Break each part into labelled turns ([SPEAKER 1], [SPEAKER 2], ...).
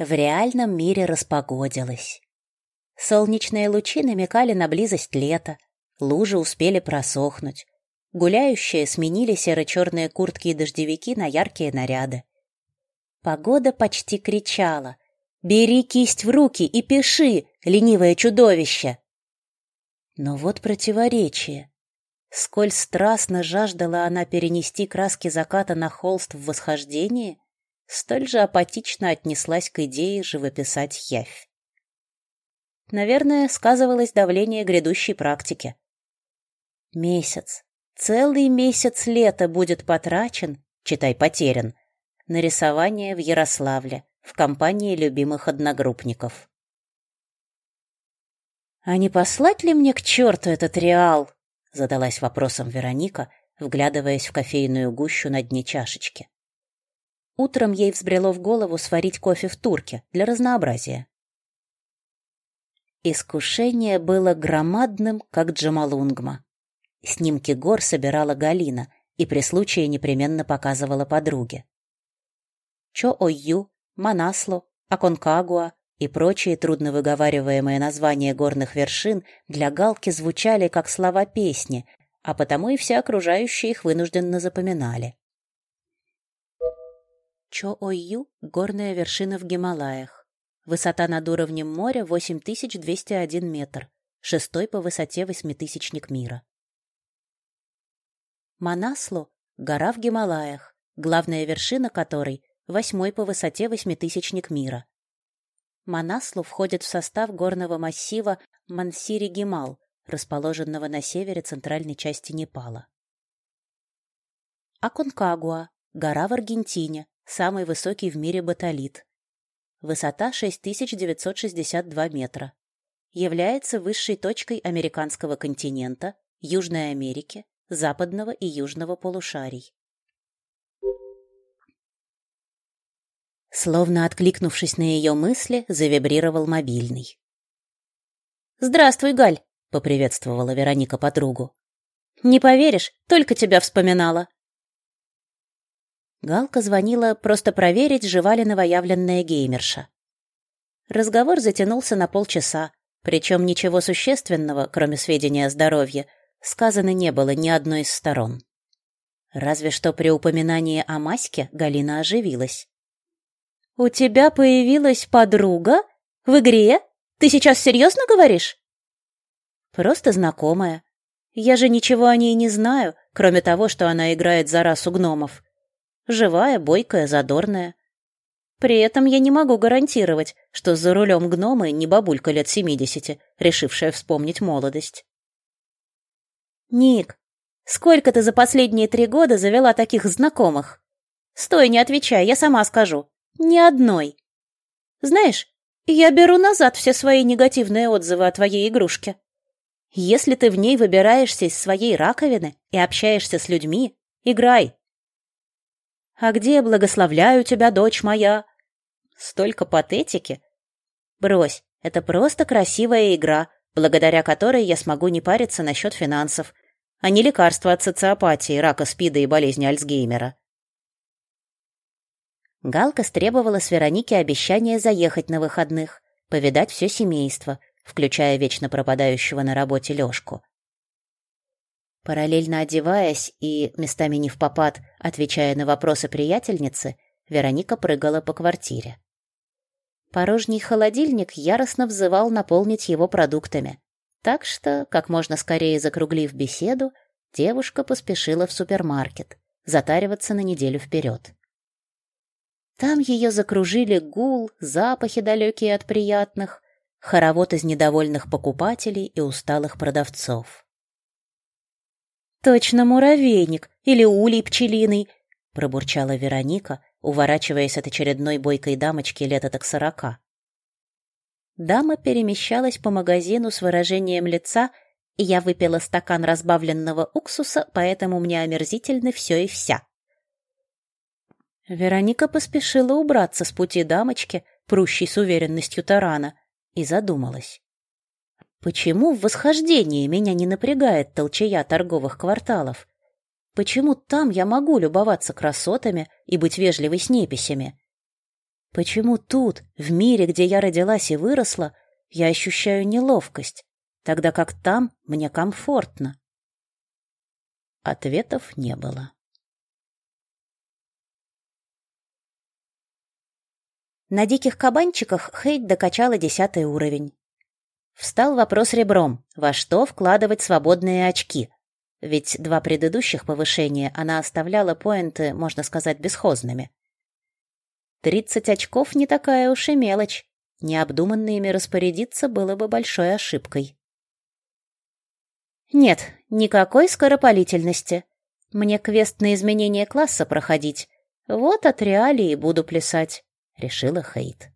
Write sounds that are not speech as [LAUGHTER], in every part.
[SPEAKER 1] В реальном мире распогодилось. Солнечные лучи намекали на близость лета, лужи успели просохнуть. Гуляющие сменили серо-черные куртки и дождевики на яркие наряды. Погода почти кричала «Бери кисть в руки и пиши, ленивое чудовище!» Но вот противоречие. Сколь страстно жаждала она перенести краски заката на холст в восхождении, столь же апатично отнеслась к идее живописать явь. Наверное, сказывалось давление грядущей практики. Месяц, целый месяц лета будет потрачен, читай, потерян, на рисование в Ярославле в компании любимых одногруппников. «А не послать ли мне к черту этот реал?» — задалась вопросом Вероника, вглядываясь в кофейную гущу на дне чашечки. Утром ей взбрело в голову сварить кофе в турке для разнообразия. Искушение было громадным, как Джамалунгма. Снимки гор собирала Галина и при случае непременно показывала подруге. Чо-Ойю, Манасло, Аконкагуа и прочие трудновыговариваемые названия горных вершин для Галки звучали как слова песни, а потому и все окружающие их вынужденно запоминали. Чо-Ойю — горная вершина в Гималаях. Высота над уровнем моря 8201 метр, шестой по высоте восьмитысячник мира. Манаслу — гора в Гималаях, главная вершина которой — восьмой по высоте восьмитысячник мира. Манаслу входит в состав горного массива Мансири-Гимал, расположенного на севере центральной части Непала. Аконкагуа — гора в Аргентине, самый высокий в мире батолит. Высота 6962 метра. Является высшей точкой американского континента, Южной Америки, западного и южного полушарий. Словно откликнувшись на ее мысли, завибрировал мобильный. «Здравствуй, Галь!» — поприветствовала Вероника подругу. «Не поверишь, только тебя вспоминала!» Галка звонила просто проверить, жива ли новоявленная геймерша. Разговор затянулся на полчаса, причем ничего существенного, кроме сведения о здоровье, сказано не было ни одной из сторон. Разве что при упоминании о Маське Галина оживилась. «У тебя появилась подруга? В игре? Ты сейчас серьезно говоришь?» «Просто знакомая. Я же ничего о ней не знаю, кроме того, что она играет за расу гномов. Живая, бойкая, задорная. При этом я не могу гарантировать, что за рулем гномы не бабулька лет семидесяти, решившая вспомнить молодость. «Ник, сколько ты за последние три года завела таких знакомых? Стой, не отвечай, я сама скажу. Ни одной. Знаешь, я беру назад все свои негативные отзывы о твоей игрушке. Если ты в ней выбираешься из своей раковины и общаешься с людьми, играй, а где благословляю тебя, дочь моя? Столько патетики. Брось, это просто красивая игра, благодаря которой я смогу не париться насчет финансов, а не лекарства от социопатии, рака спида и болезни Альцгеймера. Галка стребовала с Вероники обещания заехать на выходных, повидать все семейство, включая вечно пропадающего на работе Лёшку. Параллельно одеваясь и, местами не в попад, отвечая на вопросы приятельницы, Вероника прыгала по квартире. Порожний холодильник яростно взывал наполнить его продуктами. Так что, как можно скорее закруглив беседу, девушка поспешила в супермаркет, затариваться на неделю вперед. Там ее закружили гул, запахи далекие от приятных, хоровод из недовольных покупателей и усталых продавцов. «Точно муравейник или улей пчелиный», — пробурчала Вероника, уворачиваясь от очередной бойкой дамочки лет к сорока. Дама перемещалась по магазину с выражением лица, и я выпила стакан разбавленного уксуса, поэтому мне омерзительны все и вся. Вероника поспешила убраться с пути дамочки, прущей с уверенностью тарана, и задумалась. Почему в восхождении меня не напрягает толчая торговых кварталов? Почему там я могу любоваться красотами и быть вежливой с неписями? Почему тут, в мире, где я родилась и выросла, я ощущаю неловкость, тогда как там мне комфортно? Ответов не было. На диких кабанчиках Хейт докачала десятый уровень. Встал вопрос ребром, во что вкладывать свободные очки. Ведь два предыдущих повышения она оставляла поинты, можно сказать, бесхозными. Тридцать очков не такая уж и мелочь. Необдуманно ими распорядиться было бы большой ошибкой. Нет, никакой скоропалительности. Мне квест на изменение класса проходить. Вот от реалии буду плясать решила Хейт.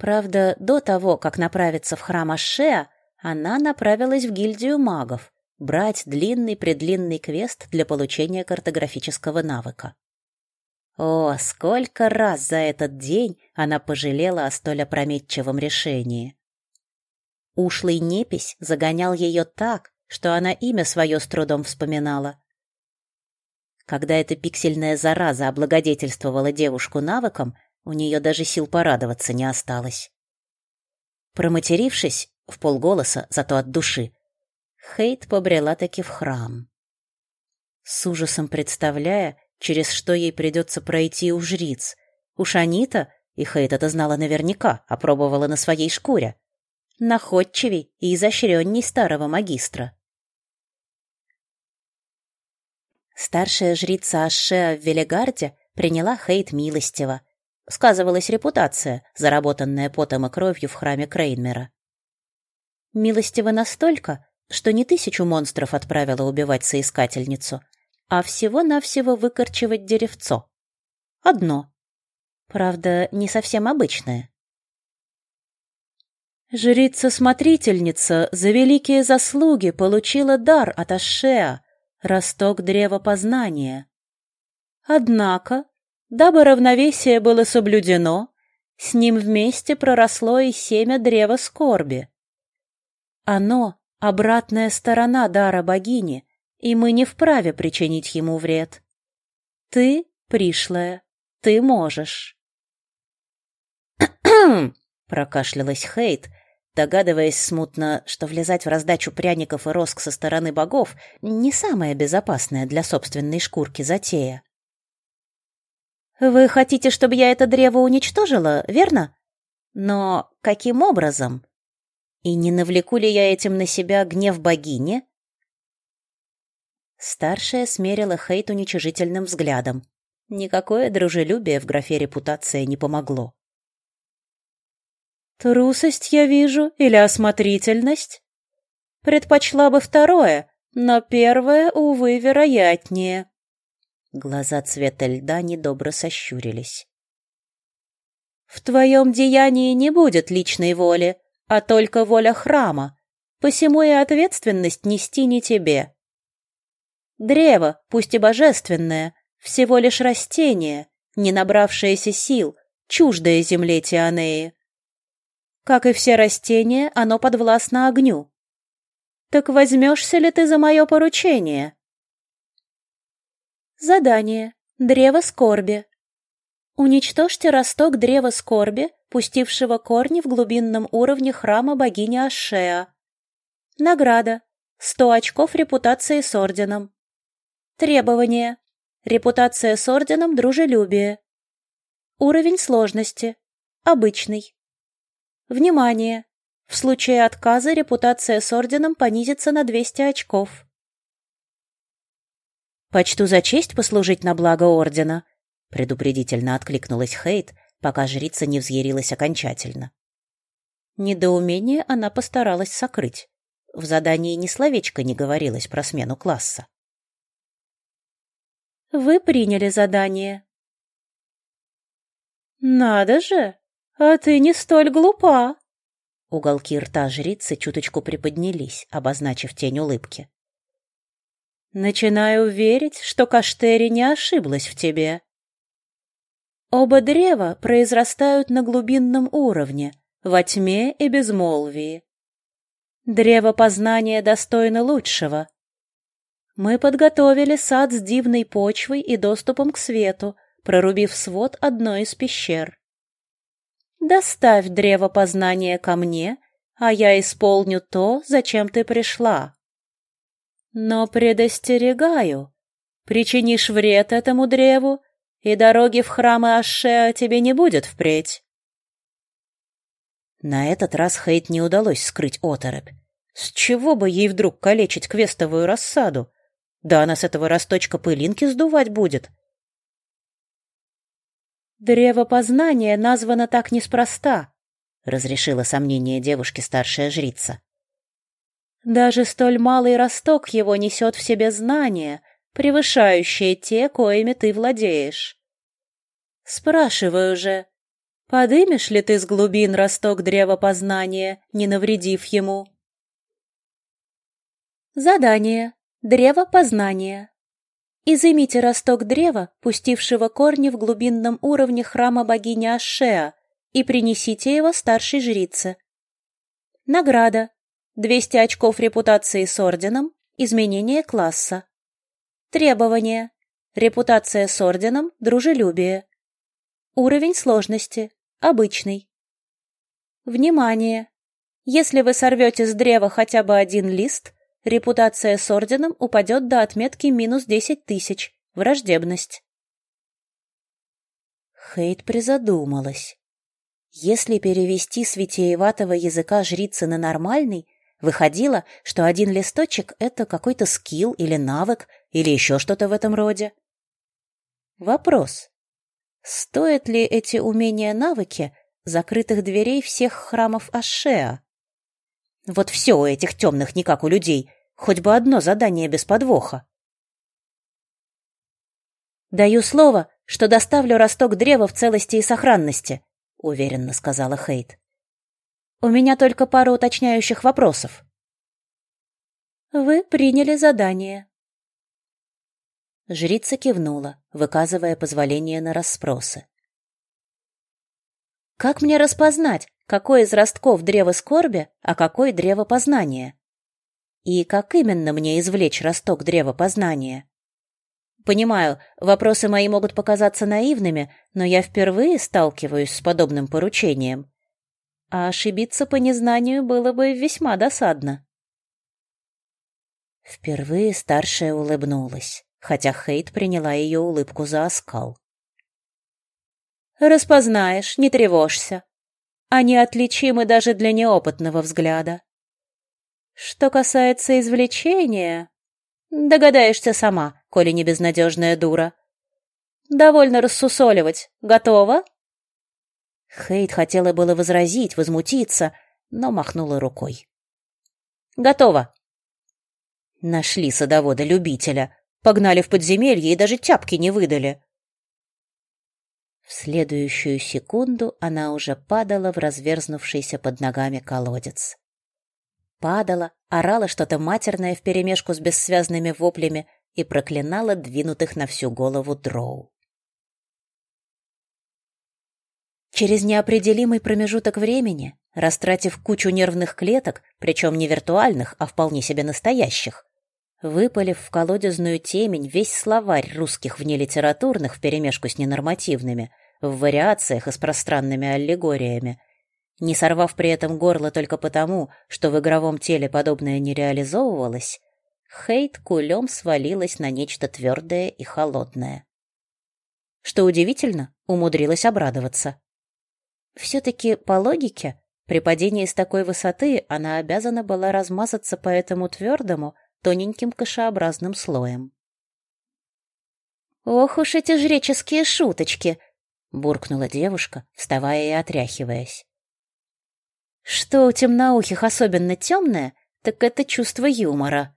[SPEAKER 1] Правда, до того, как направиться в храм Ашеа, она направилась в гильдию магов, брать длинный-предлинный квест для получения картографического навыка. О, сколько раз за этот день она пожалела о столь опрометчивом решении. Ушлый непись загонял ее так, что она имя свое с трудом вспоминала, когда эта пиксельная зараза облагодетельствовала девушку навыком, у нее даже сил порадоваться не осталось. Проматерившись, в полголоса, зато от души, Хейт побрела таки в храм. С ужасом представляя, через что ей придется пройти у жриц. Уж они-то, и Хейт это знала наверняка, опробовала на своей шкуре, находчивей и изощренней старого магистра. Старшая жрица Ашеа в Велигарде приняла Хейт милостиво. Сказывалась репутация, заработанная потом и кровью в храме Крейнмера. Милостиво настолько, что не тысячу монстров отправила убивать соискательницу, а всего-навсего выкорчевать деревцо. Одно. Правда, не совсем обычное. Жрица-смотрительница за великие заслуги получила дар от Ашеа, росток древа познания. Однако, дабы равновесие было соблюдено, с ним вместе проросло и семя древа скорби. Оно — обратная сторона дара богини, и мы не вправе причинить ему вред. Ты, пришлая, ты можешь. [CLEARS THROAT] прокашлялась Хейт, догадываясь смутно, что влезать в раздачу пряников и роск со стороны богов не самая безопасная для собственной шкурки затея. «Вы хотите, чтобы я это древо уничтожила, верно? Но каким образом? И не навлеку ли я этим на себя гнев богини?» Старшая смерила Хейт уничижительным взглядом. Никакое дружелюбие в графе репутация не помогло. Трусость я вижу или осмотрительность? Предпочла бы второе, но первое, увы, вероятнее. Глаза цвета льда недобро сощурились. В твоем деянии не будет личной воли, а только воля храма, посему и ответственность нести не тебе. Древо, пусть и божественное, всего лишь растение, не набравшееся сил, чуждое земле Тианеи. Как и все растения, оно подвластно огню. Так возьмешься ли ты за мое поручение? Задание. Древо скорби. Уничтожьте росток древа скорби, пустившего корни в глубинном уровне храма богини Ашеа. Награда. Сто очков репутации с орденом. Требования. Репутация с орденом дружелюбие. Уровень сложности. Обычный. Внимание! В случае отказа репутация с орденом понизится на 200 очков. «Почту за честь послужить на благо ордена», — предупредительно откликнулась Хейт, пока жрица не взъярилась окончательно. Недоумение она постаралась сокрыть. В задании ни словечко не говорилось про смену класса. «Вы приняли задание». «Надо же!» «А ты не столь глупа!» Уголки рта жрицы чуточку приподнялись, обозначив тень улыбки. «Начинаю верить, что Каштери не ошиблась в тебе. Оба древа произрастают на глубинном уровне, во тьме и безмолвии. Древо познания достойно лучшего. Мы подготовили сад с дивной почвой и доступом к свету, прорубив свод одной из пещер. «Доставь древо познания ко мне, а я исполню то, зачем ты пришла. Но предостерегаю, причинишь вред этому древу, и дороги в храмы Ашеа тебе не будет впредь». На этот раз Хейт не удалось скрыть оторопь. С чего бы ей вдруг калечить квестовую рассаду? Да она с этого росточка пылинки сдувать будет. «Древо познания названо так неспроста», — разрешила сомнение девушки старшая жрица. «Даже столь малый росток его несет в себе знания, превышающие те, коими ты владеешь. Спрашиваю же, подымешь ли ты с глубин росток древа познания, не навредив ему?» Задание. Древо познания. Изымите росток древа, пустившего корни в глубинном уровне храма богини Ашеа, и принесите его старшей жрице. Награда. 200 очков репутации с орденом, изменение класса. Требования. Репутация с орденом, дружелюбие. Уровень сложности. Обычный. Внимание! Если вы сорвете с древа хотя бы один лист, Репутация с орденом упадет до отметки минус десять тысяч. Враждебность. Хейт призадумалась. Если перевести с языка жрицы на нормальный, выходило, что один листочек — это какой-то скилл или навык, или еще что-то в этом роде. Вопрос. Стоят ли эти умения-навыки закрытых дверей всех храмов Ашеа? Вот все у этих темных не как у людей. Хоть бы одно задание без подвоха. «Даю слово, что доставлю росток древа в целости и сохранности», — уверенно сказала Хейт. «У меня только пара уточняющих вопросов». «Вы приняли задание». Жрица кивнула, выказывая позволение на расспросы. «Как мне распознать, какой из ростков древо скорби, а какой древо познания. И как именно мне извлечь росток древа познания? Понимаю, вопросы мои могут показаться наивными, но я впервые сталкиваюсь с подобным поручением. А ошибиться по незнанию было бы весьма досадно. Впервые старшая улыбнулась, хотя Хейт приняла ее улыбку за оскал. «Распознаешь, не тревожься. Они отличимы даже для неопытного взгляда. Что касается извлечения, догадаешься сама, коли не безнадежная дура. Довольно рассусоливать. Готова? Хейт хотела было возразить, возмутиться, но махнула рукой. Готово. Нашли садовода-любителя, погнали в подземелье и даже тяпки не выдали. В следующую секунду она уже падала в разверзнувшийся под ногами колодец. Падала, орала что-то матерное вперемешку с бессвязными воплями и проклинала двинутых на всю голову дроу. Через неопределимый промежуток времени, растратив кучу нервных клеток, причем не виртуальных, а вполне себе настоящих, выпалив в колодезную темень весь словарь русских внелитературных вперемешку с ненормативными, в вариациях и с пространными аллегориями, не сорвав при этом горло только потому, что в игровом теле подобное не реализовывалось, Хейт кулем свалилась на нечто твердое и холодное. Что удивительно, умудрилась обрадоваться. Все-таки, по логике, при падении с такой высоты она обязана была размазаться по этому твердому, тоненьким кашеобразным слоем. «Ох уж эти жреческие шуточки!» — буркнула девушка, вставая и отряхиваясь. «Что у темноухих особенно темное, так это чувство юмора».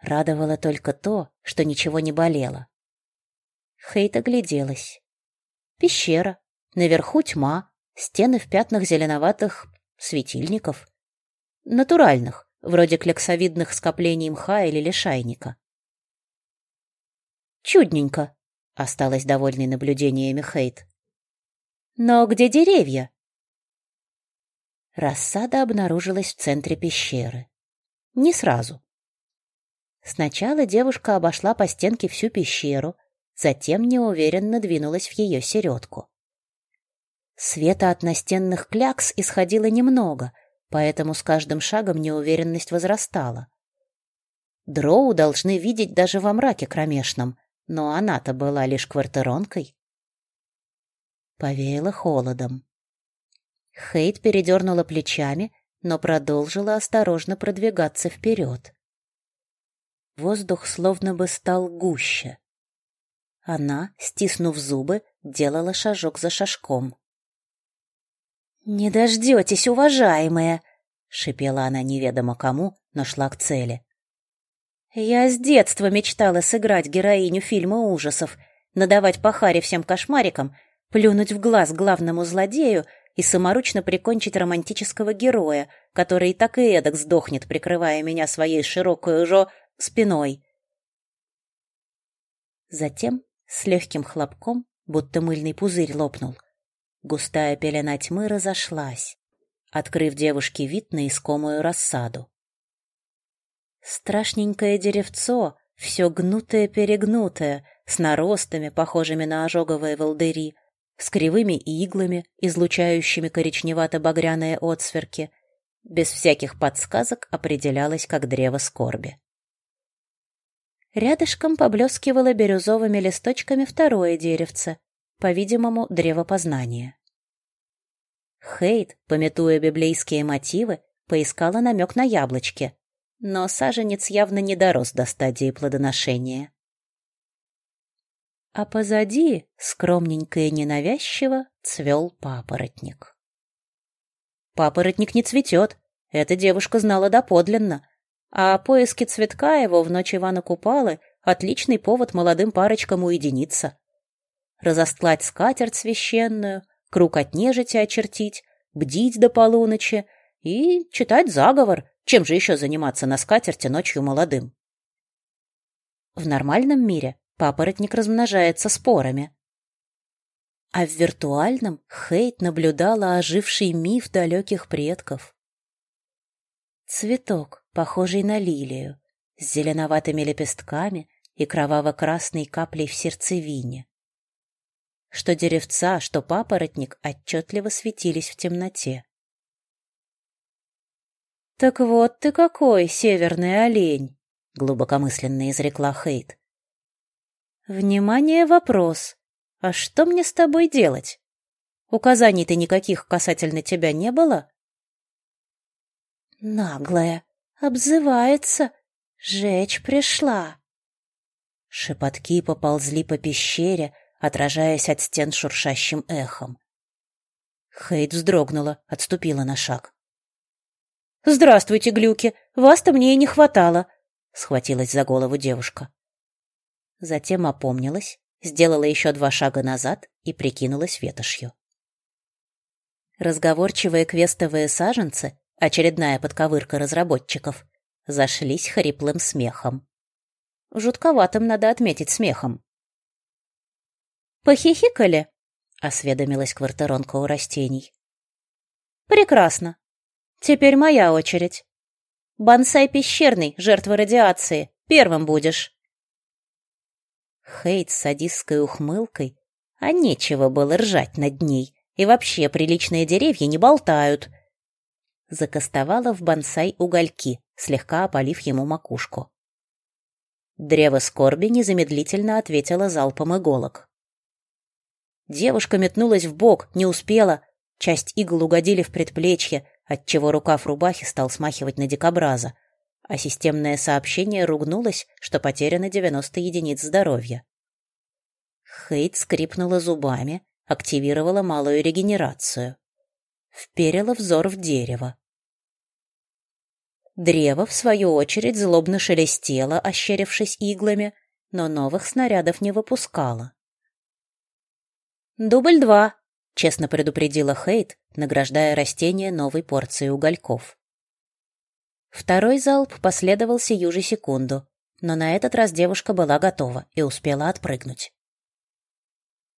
[SPEAKER 1] Радовало только то, что ничего не болело. Хейт огляделась. Пещера, наверху тьма, стены в пятнах зеленоватых светильников. Натуральных, вроде кляксовидных скоплений мха или лишайника. Чудненько, Осталась довольной наблюдениями Хейт. «Но где деревья?» Рассада обнаружилась в центре пещеры. Не сразу. Сначала девушка обошла по стенке всю пещеру, затем неуверенно двинулась в ее середку. Света от настенных клякс исходило немного, поэтому с каждым шагом неуверенность возрастала. Дроу должны видеть даже во мраке кромешном, но она-то была лишь квартиронкой. Повеяло холодом. Хейт передернула плечами, но продолжила осторожно продвигаться вперед. Воздух словно бы стал гуще. Она, стиснув зубы, делала шажок за шажком. «Не дождетесь, уважаемая!» — шипела она неведомо кому, но шла к цели. «Я с детства мечтала сыграть героиню фильма ужасов, надавать по харе всем кошмарикам, плюнуть в глаз главному злодею и саморучно прикончить романтического героя, который и так и эдак сдохнет, прикрывая меня своей широкой уже спиной». Затем, с легким хлопком, будто мыльный пузырь лопнул, Густая пелена тьмы разошлась, открыв девушке вид на искомую рассаду. Страшненькое деревцо, все гнутое-перегнутое, с наростами, похожими на ожоговые волдыри, с кривыми иглами, излучающими коричневато-багряные отсверки, без всяких подсказок определялось как древо скорби. Рядышком поблескивало бирюзовыми листочками второе деревце, по-видимому, древо познания. Хейт, пометуя библейские мотивы, поискала намек на яблочки, но саженец явно не дорос до стадии плодоношения. А позади, скромненько и ненавязчиво, цвел папоротник. Папоротник не цветет, эта девушка знала доподлинно, а поиски цветка его в ночь Ивана Купалы — отличный повод молодым парочкам уединиться разостлать скатерть священную, круг от нежити очертить, бдить до полуночи и читать заговор, чем же еще заниматься на скатерти ночью молодым. В нормальном мире папоротник размножается спорами. А в виртуальном Хейт наблюдала оживший миф далеких предков. Цветок, похожий на лилию, с зеленоватыми лепестками и кроваво-красной каплей в сердцевине что деревца, что папоротник отчетливо светились в темноте. «Так вот ты какой, северный олень!» — глубокомысленно изрекла Хейт. «Внимание, вопрос. А что мне с тобой делать? Указаний-то никаких касательно тебя не было?» «Наглая, обзывается, жечь пришла». Шепотки поползли по пещере, отражаясь от стен шуршащим эхом. Хейт вздрогнула, отступила на шаг. «Здравствуйте, глюки! Вас-то мне и не хватало!» — схватилась за голову девушка. Затем опомнилась, сделала еще два шага назад и прикинулась ветошью. Разговорчивые квестовые саженцы, очередная подковырка разработчиков, зашлись хриплым смехом. Жутковатым, надо отметить, смехом. «Похихикали?» — осведомилась квартиронка у растений. «Прекрасно. Теперь моя очередь. Бонсай пещерный, жертва радиации. Первым будешь». Хейт с садистской ухмылкой, а нечего было ржать над ней, и вообще приличные деревья не болтают. Закостовала в бонсай угольки, слегка опалив ему макушку. Древо скорби незамедлительно ответило залпом иголок. Девушка метнулась в бок, не успела. Часть игл угодили в предплечье, отчего рукав рубахи стал смахивать на дикобраза, а системное сообщение ругнулось, что потеряно 90 единиц здоровья. Хейт скрипнула зубами, активировала малую регенерацию. Вперила взор в дерево. Древо, в свою очередь, злобно шелестело, ощерившись иглами, но новых снарядов не выпускало. «Дубль два», — честно предупредила Хейт, награждая растение новой порцией угольков. Второй залп последовал сию же секунду, но на этот раз девушка была готова и успела отпрыгнуть.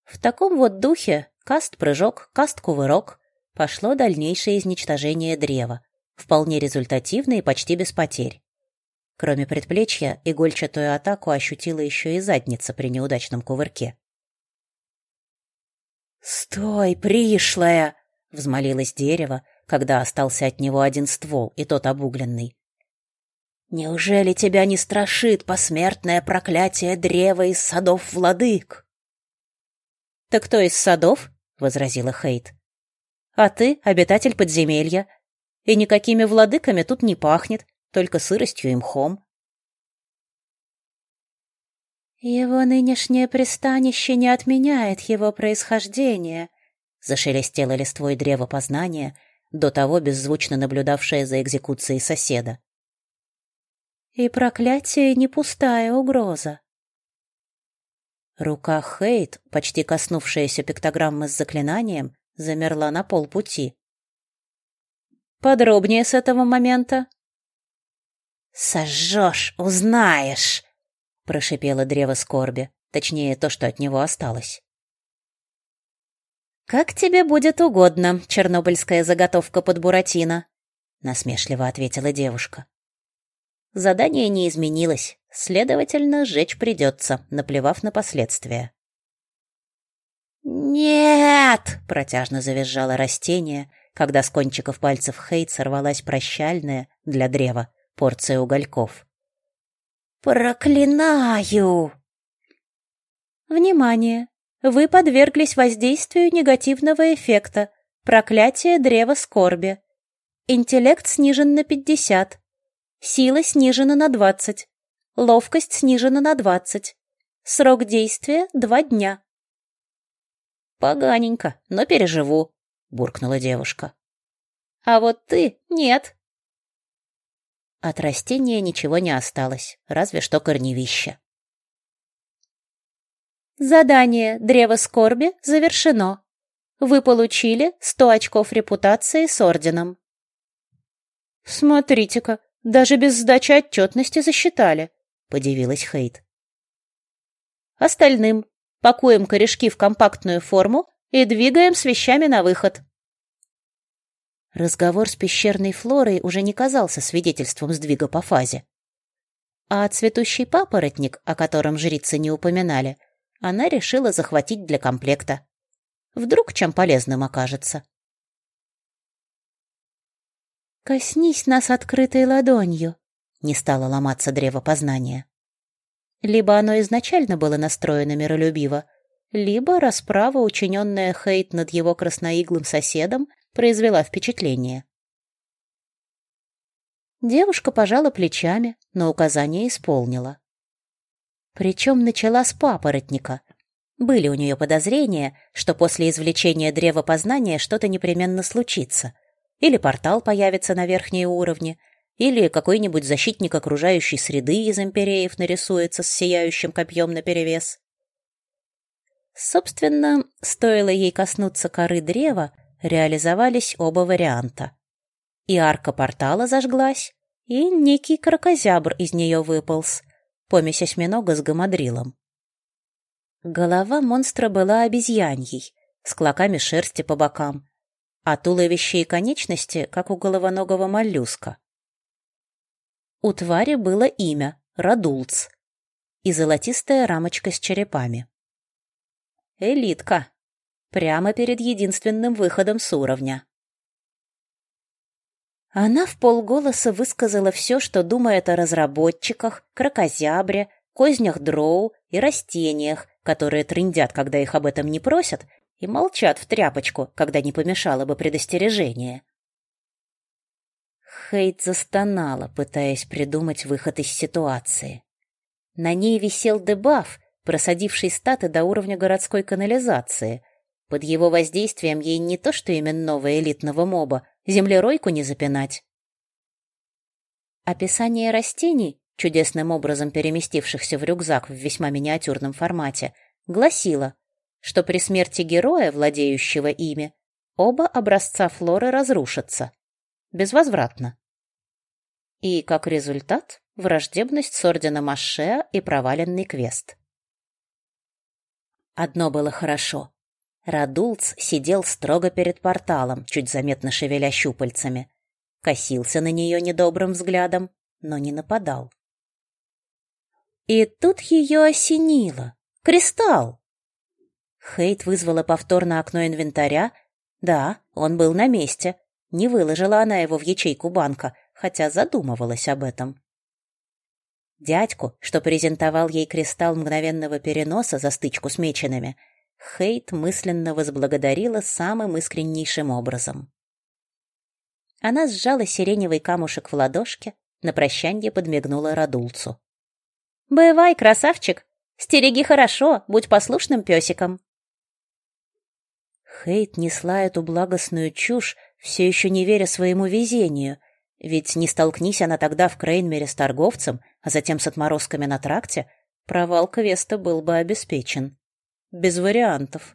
[SPEAKER 1] В таком вот духе каст-прыжок, каст-кувырок пошло дальнейшее изничтожение древа, вполне результативно и почти без потерь. Кроме предплечья, игольчатую атаку ощутила еще и задница при неудачном кувырке. «Стой, пришлая!» — взмолилось дерево, когда остался от него один ствол, и тот обугленный. «Неужели тебя не страшит посмертное проклятие древа из садов владык?» «Так кто из садов?» — возразила Хейт. «А ты — обитатель подземелья, и никакими владыками тут не пахнет, только сыростью и мхом». «Его нынешнее пристанище не отменяет его происхождение», — зашелестело листвой древо познания, до того беззвучно наблюдавшее за экзекуцией соседа. И проклятие не пустая угроза. Рука Хейт, почти коснувшаяся пиктограммы с заклинанием, замерла на полпути. «Подробнее с этого момента?» «Сожжешь, узнаешь!» — прошипело древо скорби, точнее, то, что от него осталось. «Как тебе будет угодно, чернобыльская заготовка под Буратино», — насмешливо ответила девушка. Задание не изменилось, следовательно, сжечь придется, наплевав на последствия. «Нет!» — протяжно завизжало растение, когда с кончиков пальцев Хейт сорвалась прощальная для древа порция угольков. «Проклинаю!» Внимание! Вы подверглись воздействию негативного эффекта. Проклятие древа скорби. Интеллект снижен на пятьдесят. Сила снижена на 20. Ловкость снижена на 20. Срок действия — два дня. «Поганенько, но переживу», — буркнула девушка. «А вот ты — нет». От растения ничего не осталось, разве что корневище. Задание «Древо скорби» завершено. Вы получили 100 очков репутации с орденом. «Смотрите-ка, даже без сдачи отчетности засчитали, подивилась Хейт. Остальным пакуем корешки в компактную форму и двигаем с вещами на выход. Разговор с пещерной флорой уже не казался свидетельством сдвига по фазе. А цветущий папоротник, о котором жрицы не упоминали, она решила захватить для комплекта. Вдруг чем полезным окажется. «Коснись нас открытой ладонью», — не стало ломаться древо познания. Либо оно изначально было настроено миролюбиво, либо расправа, учиненная Хейт над его красноиглым соседом, произвела впечатление. Девушка пожала плечами, но указание исполнила. Причем начала с папоротника. Были у нее подозрения, что после извлечения древа познания что-то непременно случится — или портал появится на верхние уровни, или какой-нибудь защитник окружающей среды из империев нарисуется с сияющим копьем наперевес. Собственно, стоило ей коснуться коры древа, реализовались оба варианта. И арка портала зажглась, и некий крокозябр из нее выполз, помесь осьминога с гамадрилом. Голова монстра была обезьяньей, с клоками шерсти по бокам, а туловище и конечности, как у головоногого моллюска. У твари было имя — Радулц и золотистая рамочка с черепами. Элитка. Прямо перед единственным выходом с уровня. Она в полголоса высказала все, что думает о разработчиках, крокозябре, кознях дроу и растениях, которые трындят, когда их об этом не просят, и молчат в тряпочку, когда не помешало бы предостережение. Хейт застонала, пытаясь придумать выход из ситуации. На ней висел дебаф, просадивший статы до уровня городской канализации. Под его воздействием ей не то что именного элитного моба, землеройку не запинать. Описание растений, чудесным образом переместившихся в рюкзак в весьма миниатюрном формате, гласило — что при смерти героя, владеющего ими, оба образца флоры разрушатся. Безвозвратно. И, как результат, враждебность с орденом Ашеа и проваленный квест. Одно было хорошо. Радулц сидел строго перед порталом, чуть заметно шевеля щупальцами. Косился на нее недобрым взглядом, но не нападал. И тут ее осенило. Кристалл! Хейт вызвала повторно окно инвентаря. Да, он был на месте. Не выложила она его в ячейку банка, хотя задумывалась об этом. Дядьку, что презентовал ей кристалл мгновенного переноса за стычку с меченами, Хейт мысленно возблагодарила самым искреннейшим образом. Она сжала сиреневый камушек в ладошке, на прощанье подмигнула Радулцу. «Бывай, красавчик! Стереги хорошо, будь послушным песиком!» Хейт несла эту благостную чушь, все еще не веря своему везению, ведь не столкнись она тогда в Крейнмере с торговцем, а затем с отморозками на тракте, провал квеста был бы обеспечен. Без вариантов.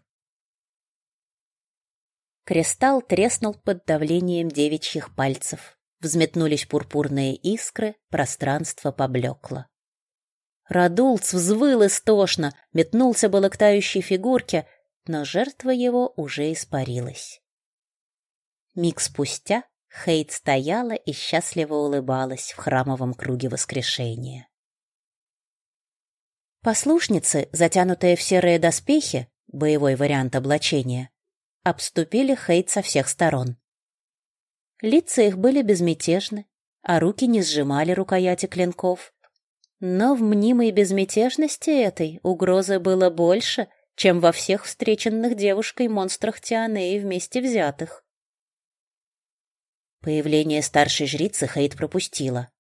[SPEAKER 1] Кристалл треснул под давлением девичьих пальцев. Взметнулись пурпурные искры, пространство поблекло. Радулц взвыл истошно, метнулся было к фигурке, но жертва его уже испарилась. Миг спустя Хейт стояла и счастливо улыбалась в храмовом круге воскрешения. Послушницы, затянутые в серые доспехи, боевой вариант облачения, обступили Хейт со всех сторон. Лица их были безмятежны, а руки не сжимали рукояти клинков. Но в мнимой безмятежности этой угрозы было больше, чем во всех встреченных девушкой монстрах Тианеи вместе взятых. Появление старшей жрицы Хейт пропустила.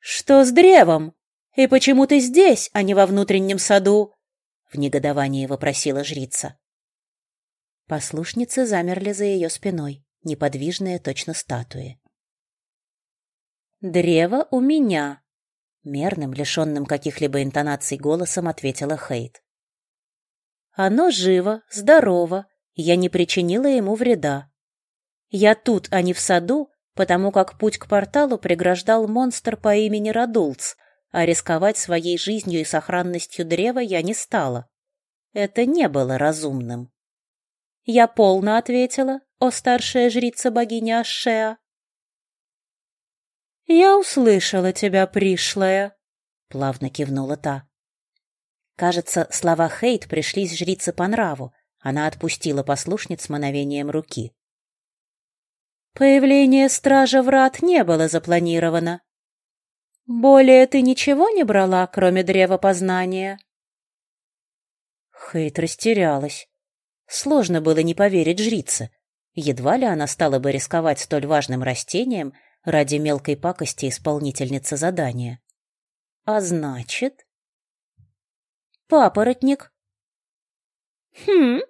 [SPEAKER 1] «Что с древом? И почему ты здесь, а не во внутреннем саду?» В негодовании вопросила жрица. Послушницы замерли за ее спиной, неподвижные точно статуи. «Древо у меня», — мерным, лишенным каких-либо интонаций голосом ответила Хейт. «Оно живо, здорово, я не причинила ему вреда. Я тут, а не в саду, потому как путь к порталу преграждал монстр по имени Радулц, а рисковать своей жизнью и сохранностью древа я не стала. Это не было разумным. Я полно ответила, о старшая жрица богини Ашеа. «Я услышала тебя, пришлая», — плавно кивнула та. Кажется, слова Хейт пришлись жрице по нраву. Она отпустила послушниц мановением руки. Появление стража врат не было запланировано. Более ты ничего не брала, кроме древа познания? Хейт растерялась. Сложно было не поверить жрице. Едва ли она стала бы рисковать столь важным растением ради мелкой пакости исполнительницы задания. А значит... Папоротник. Хм,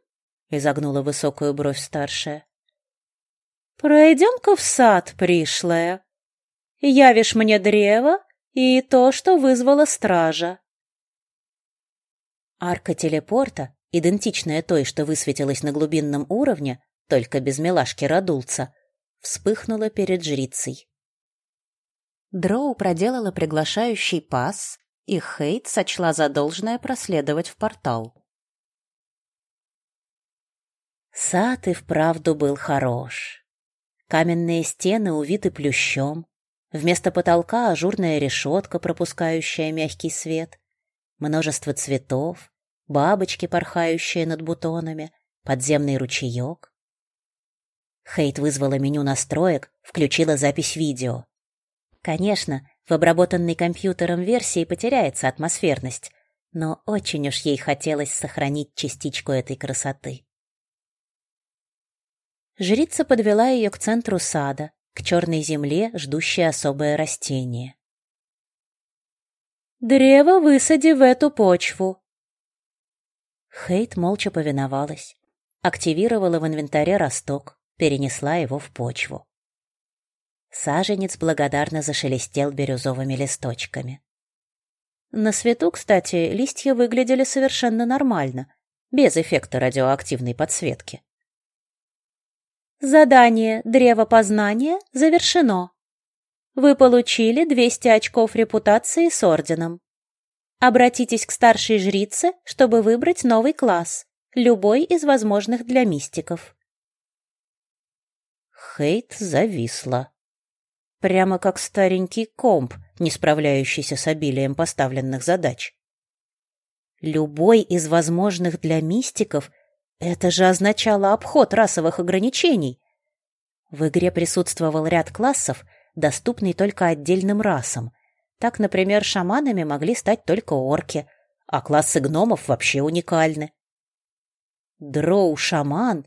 [SPEAKER 1] изогнула высокую бровь старшая. «Пройдем-ка в сад, пришлая. Явишь мне древо и то, что вызвало стража». Арка телепорта, идентичная той, что высветилась на глубинном уровне, только без милашки Радулца, вспыхнула перед жрицей. Дроу проделала приглашающий пас, и Хейт сочла за должное проследовать в портал. Сад и вправду был хорош. Каменные стены увиты плющом. Вместо потолка ажурная решетка, пропускающая мягкий свет. Множество цветов, бабочки, порхающие над бутонами, подземный ручеек. Хейт вызвала меню настроек, включила запись видео. Конечно, в обработанной компьютером версии потеряется атмосферность, но очень уж ей хотелось сохранить частичку этой красоты. Жрица подвела ее к центру сада, к черной земле, ждущей особое растение. «Древо высади в эту почву!» Хейт молча повиновалась, активировала в инвентаре росток, перенесла его в почву. Саженец благодарно зашелестел бирюзовыми листочками. На свету, кстати, листья выглядели совершенно нормально, без эффекта радиоактивной подсветки. Задание «Древо познания» завершено. Вы получили 200 очков репутации с орденом. Обратитесь к старшей жрице, чтобы выбрать новый класс, любой из возможных для мистиков. Хейт зависла. Прямо как старенький комп, не справляющийся с обилием поставленных задач. Любой из возможных для мистиков это же означало обход расовых ограничений. В игре присутствовал ряд классов, доступный только отдельным расам. Так, например, шаманами могли стать только орки, а классы гномов вообще уникальны. Дроу-шаман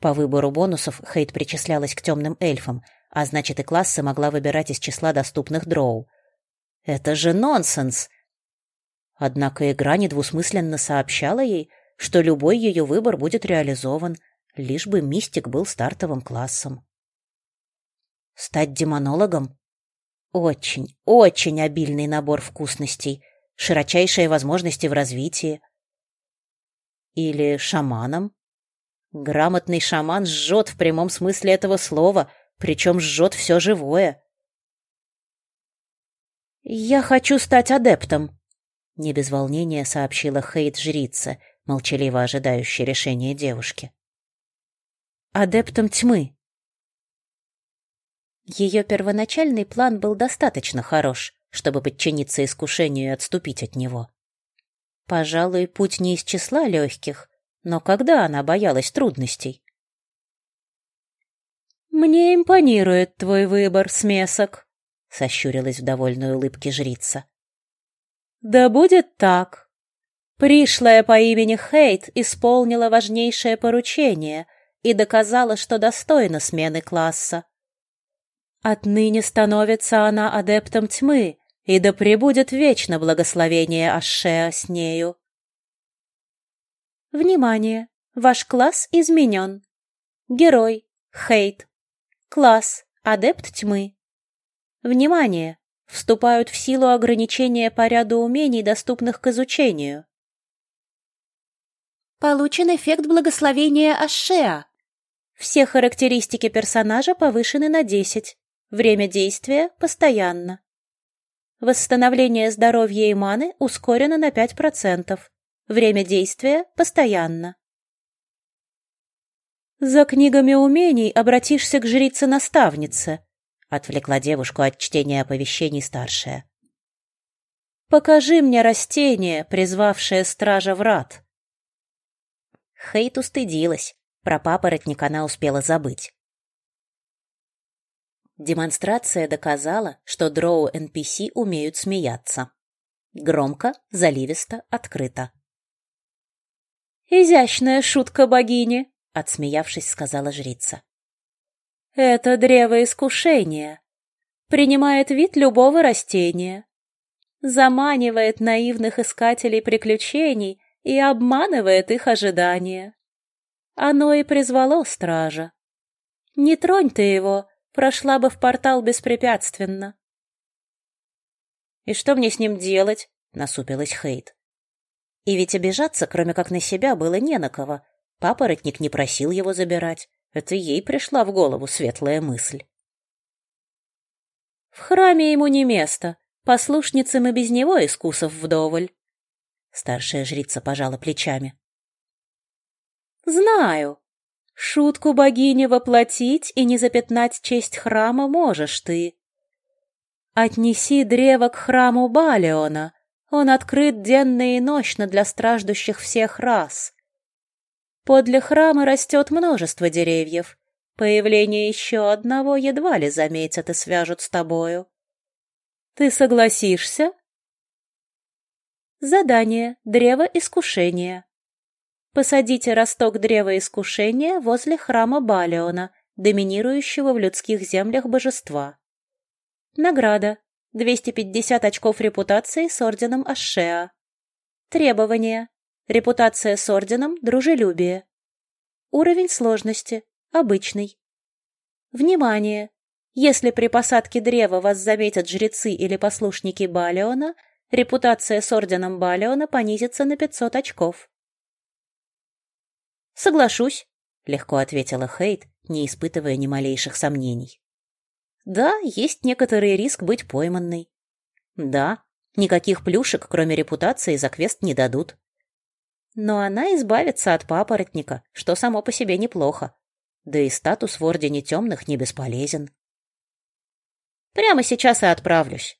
[SPEAKER 1] по выбору бонусов Хейт причислялась к темным эльфам, а значит и классы могла выбирать из числа доступных дроу. Это же нонсенс! Однако игра недвусмысленно сообщала ей, что любой ее выбор будет реализован, лишь бы мистик был стартовым классом. Стать демонологом? Очень, очень обильный набор вкусностей, широчайшие возможности в развитии. Или шаманом? Грамотный шаман жжет в прямом смысле этого слова, причем жжет все живое. «Я хочу стать адептом», — не без волнения сообщила Хейт жрица, молчаливо ожидающей решения девушки. «Адептом тьмы». Ее первоначальный план был достаточно хорош, чтобы подчиниться искушению и отступить от него. Пожалуй, путь не из числа легких, но когда она боялась трудностей? «Мне импонирует твой выбор, смесок», — сощурилась в довольной улыбке жрица. «Да будет так. Пришлая по имени Хейт исполнила важнейшее поручение и доказала, что достойна смены класса. Отныне становится она адептом тьмы, и да пребудет вечно благословение Ашеа с нею. Внимание! Ваш класс изменен. Герой. Хейт. Класс. Адепт тьмы. Внимание! Вступают в силу ограничения по ряду умений, доступных к изучению. Получен эффект благословения Ашеа. Все характеристики персонажа повышены на 10. Время действия постоянно. Восстановление здоровья и маны ускорено на 5%. Время действия постоянно. «За книгами умений обратишься к жрице-наставнице», — отвлекла девушку от чтения оповещений старшая. «Покажи мне растение, призвавшее стража врат». Хейт устыдилась. Про папоротник она успела забыть. Демонстрация доказала, что дроу NPC умеют смеяться. Громко, заливисто, открыто. «Изящная шутка богини», — отсмеявшись, сказала жрица. «Это древо искушения. Принимает вид любого растения. Заманивает наивных искателей приключений и обманывает их ожидания. Оно и призвало стража. Не тронь ты его, прошла бы в портал беспрепятственно». «И что мне с ним делать?» — насупилась Хейт. И ведь обижаться, кроме как на себя, было не на кого. Папоротник не просил его забирать. Это ей пришла в голову светлая мысль. В храме ему не место. Послушницам и без него искусов вдоволь. Старшая жрица пожала плечами. Знаю. Шутку богини воплотить и не запятнать честь храма можешь ты. Отнеси древо к храму Балиона, он открыт денно и ночно для страждущих всех рас. Подле храма растет множество деревьев. Появление еще одного едва ли заметят и свяжут с тобою. Ты согласишься? Задание. Древо искушения. Посадите росток древа искушения возле храма Балиона, доминирующего в людских землях божества. Награда. 250 очков репутации с орденом Ашеа. Требования. Репутация с орденом Дружелюбие. Уровень сложности. Обычный. Внимание! Если при посадке древа вас заметят жрецы или послушники Балиона, репутация с орденом Балиона понизится на 500 очков. «Соглашусь», — легко ответила Хейт, не испытывая ни малейших сомнений. Да, есть некоторый риск быть пойманной. Да, никаких плюшек, кроме репутации, за квест не дадут. Но она избавится от папоротника, что само по себе неплохо. Да и статус в Ордене Темных не бесполезен. Прямо сейчас и отправлюсь.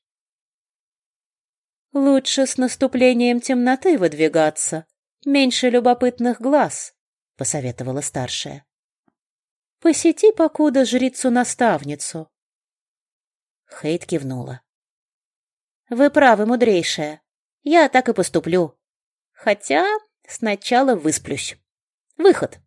[SPEAKER 1] Лучше с наступлением темноты выдвигаться. Меньше любопытных глаз, посоветовала старшая. Посети покуда жрицу-наставницу. Хейт кивнула. Вы правы, мудрейшая. Я так и поступлю. Хотя сначала высплюсь. Выход.